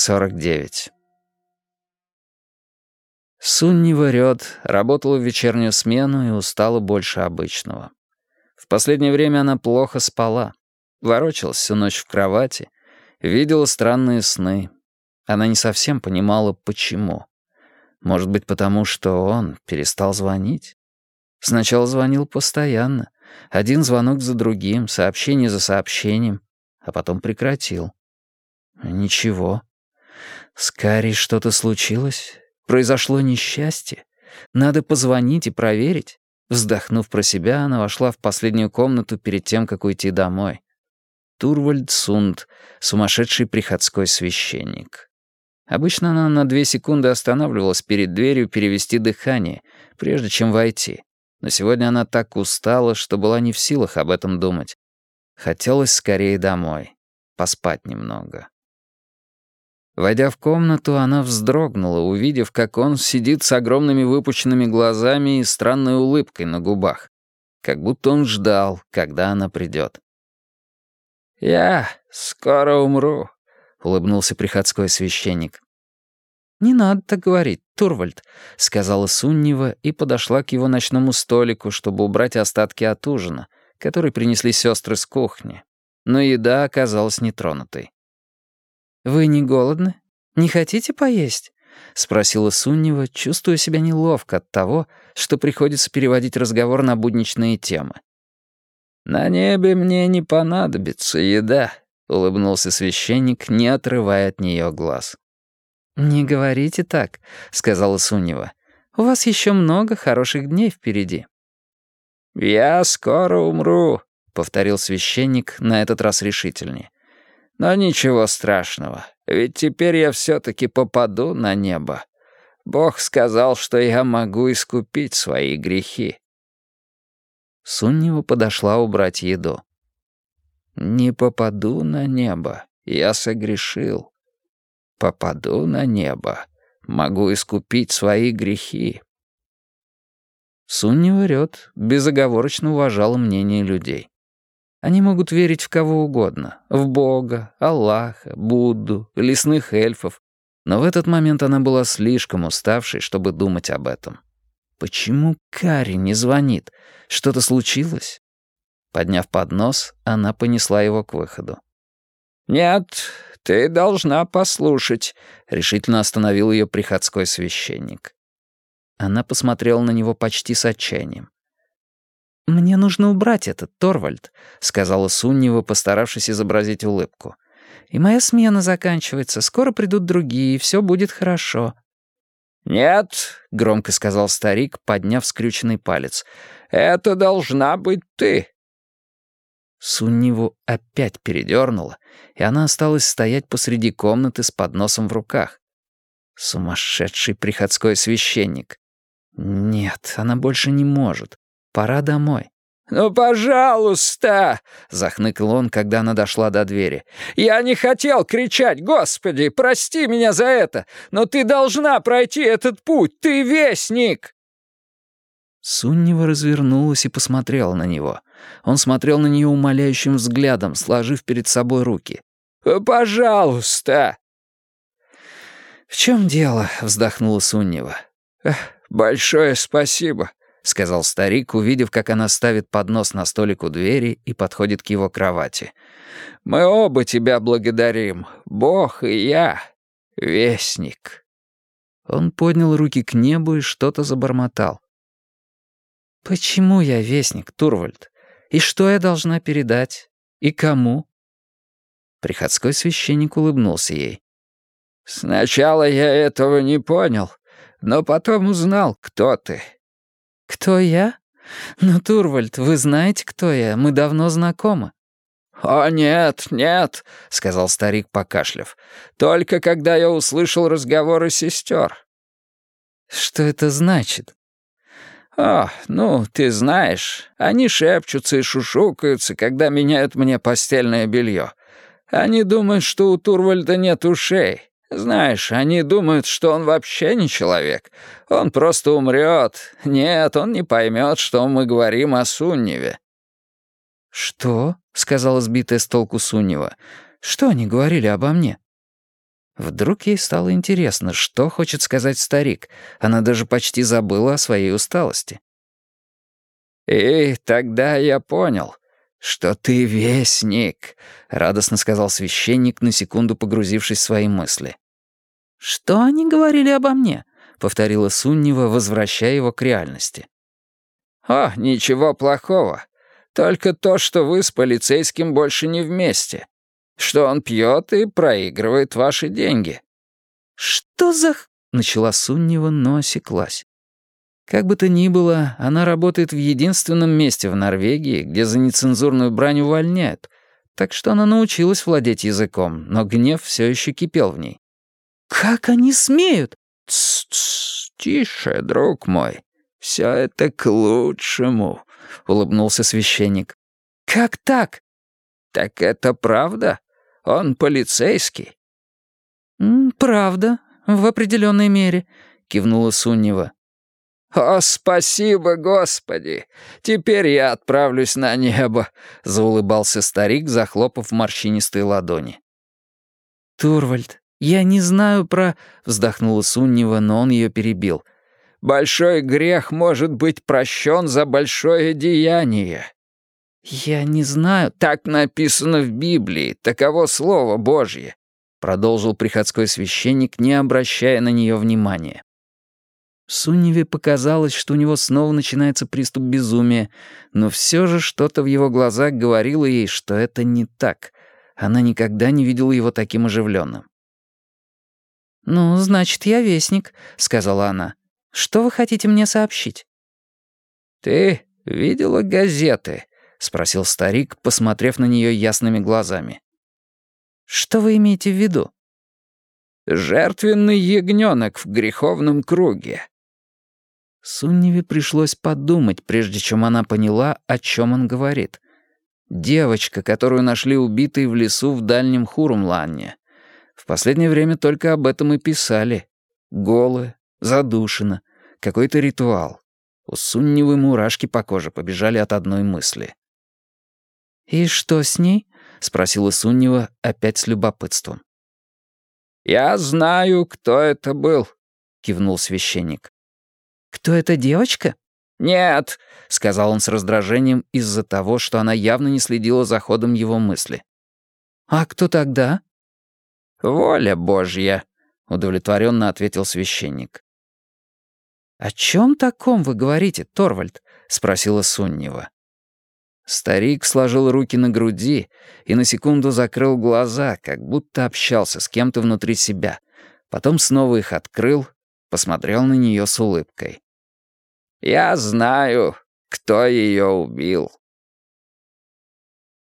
49. Сунни Рёд работала в вечернюю смену и устала больше обычного. В последнее время она плохо спала, ворочалась всю ночь в кровати, видела странные сны. Она не совсем понимала, почему. Может быть, потому что он перестал звонить? Сначала звонил постоянно, один звонок за другим, сообщение за сообщением, а потом прекратил. Ничего. С Карей что-то случилось? Произошло несчастье? Надо позвонить и проверить. Вздохнув про себя, она вошла в последнюю комнату перед тем, как уйти домой. Турвальд Сунд, сумасшедший приходской священник. Обычно она на две секунды останавливалась перед дверью перевести дыхание, прежде чем войти. Но сегодня она так устала, что была не в силах об этом думать. Хотелось скорее домой, поспать немного. Войдя в комнату, она вздрогнула, увидев, как он сидит с огромными выпученными глазами и странной улыбкой на губах. Как будто он ждал, когда она придет. «Я скоро умру», — улыбнулся приходской священник. «Не надо так говорить, Турвальд», — сказала Суннева и подошла к его ночному столику, чтобы убрать остатки от ужина, который принесли сестры с кухни. Но еда оказалась нетронутой. «Вы не голодны? Не хотите поесть?» — спросила Суннева, чувствуя себя неловко от того, что приходится переводить разговор на будничные темы. «На небе мне не понадобится еда», — улыбнулся священник, не отрывая от нее глаз. «Не говорите так», — сказала Сунева. «У вас еще много хороших дней впереди». «Я скоро умру», — повторил священник, на этот раз решительнее. «Но ничего страшного, ведь теперь я все-таки попаду на небо. Бог сказал, что я могу искупить свои грехи». Суннева подошла убрать еду. «Не попаду на небо, я согрешил попаду на небо, могу искупить свои грехи. Сунни врет, безоговорочно уважала мнение людей. Они могут верить в кого угодно, в Бога, Аллаха, Будду, лесных эльфов, но в этот момент она была слишком уставшей, чтобы думать об этом. Почему Кари не звонит? Что-то случилось? Подняв поднос, она понесла его к выходу. «Нет, ты должна послушать», — решительно остановил ее приходской священник. Она посмотрела на него почти с отчаянием. «Мне нужно убрать этот, Торвальд», — сказала Суннева, постаравшись изобразить улыбку. «И моя смена заканчивается, скоро придут другие, и все будет хорошо». «Нет», — громко сказал старик, подняв скрюченный палец, — «это должна быть ты». Сунниву опять передернуло, и она осталась стоять посреди комнаты с подносом в руках. Сумасшедший приходской священник. Нет, она больше не может. Пора домой. «Ну, пожалуйста!» — захныкал он, когда она дошла до двери. «Я не хотел кричать, Господи, прости меня за это, но ты должна пройти этот путь, ты вестник!» Суннева развернулась и посмотрела на него. Он смотрел на нее умоляющим взглядом, сложив перед собой руки. «Пожалуйста!» «В чем дело?» — вздохнула Суннева. «Большое спасибо», — сказал старик, увидев, как она ставит поднос на столик у двери и подходит к его кровати. «Мы оба тебя благодарим, Бог и я, Вестник». Он поднял руки к небу и что-то забормотал. «Почему я вестник, Турвальд? И что я должна передать? И кому?» Приходской священник улыбнулся ей. «Сначала я этого не понял, но потом узнал, кто ты». «Кто я? Ну, Турвальд, вы знаете, кто я, мы давно знакомы». «О, нет, нет», — сказал старик, покашляв. «Только когда я услышал разговоры сестер». «Что это значит?» «О, ну, ты знаешь, они шепчутся и шушукаются, когда меняют мне постельное белье. Они думают, что у Турвальда нет ушей. Знаешь, они думают, что он вообще не человек. Он просто умрет. Нет, он не поймет, что мы говорим о Сунневе». «Что?» — сказала сбитая с толку Суннева. «Что они говорили обо мне?» Вдруг ей стало интересно, что хочет сказать старик. Она даже почти забыла о своей усталости. «И тогда я понял, что ты вестник», — радостно сказал священник, на секунду погрузившись в свои мысли. «Что они говорили обо мне?» — повторила Суннева, возвращая его к реальности. «О, ничего плохого. Только то, что вы с полицейским больше не вместе что он пьет и проигрывает ваши деньги». «Что за...» — начала Суннева, но осеклась. Как бы то ни было, она работает в единственном месте в Норвегии, где за нецензурную брань увольняют, так что она научилась владеть языком, но гнев все еще кипел в ней. «Как они смеют?» «Тс-тс, тише, друг мой, все это к лучшему», — улыбнулся священник. «Как так?» «Так это правда? Он полицейский». «Правда, в определенной мере», — кивнула Суннева. «О, спасибо, Господи! Теперь я отправлюсь на небо», — заулыбался старик, захлопав морщинистые ладони. «Турвальд, я не знаю про...» — вздохнула Суннева, но он ее перебил. «Большой грех может быть прощен за большое деяние. «Я не знаю, так написано в Библии, таково Слово Божье», продолжил приходской священник, не обращая на нее внимания. Сунневе показалось, что у него снова начинается приступ безумия, но все же что-то в его глазах говорило ей, что это не так. Она никогда не видела его таким оживленным. «Ну, значит, я вестник», — сказала она. «Что вы хотите мне сообщить?» «Ты видела газеты?» — спросил старик, посмотрев на нее ясными глазами. «Что вы имеете в виду?» «Жертвенный ягненок в греховном круге». Сунневе пришлось подумать, прежде чем она поняла, о чем он говорит. Девочка, которую нашли убитой в лесу в дальнем Хурумланне. В последнее время только об этом и писали. Голая, задушена, какой-то ритуал. У Сунневы мурашки по коже побежали от одной мысли. «И что с ней?» — спросила Суннева опять с любопытством. «Я знаю, кто это был», — кивнул священник. «Кто эта девочка?» «Нет», — сказал он с раздражением из-за того, что она явно не следила за ходом его мысли. «А кто тогда?» «Воля Божья», — удовлетворенно ответил священник. «О чем таком вы говорите, Торвальд?» — спросила Суннева. Старик сложил руки на груди и на секунду закрыл глаза, как будто общался с кем-то внутри себя. Потом снова их открыл, посмотрел на нее с улыбкой. «Я знаю, кто ее убил».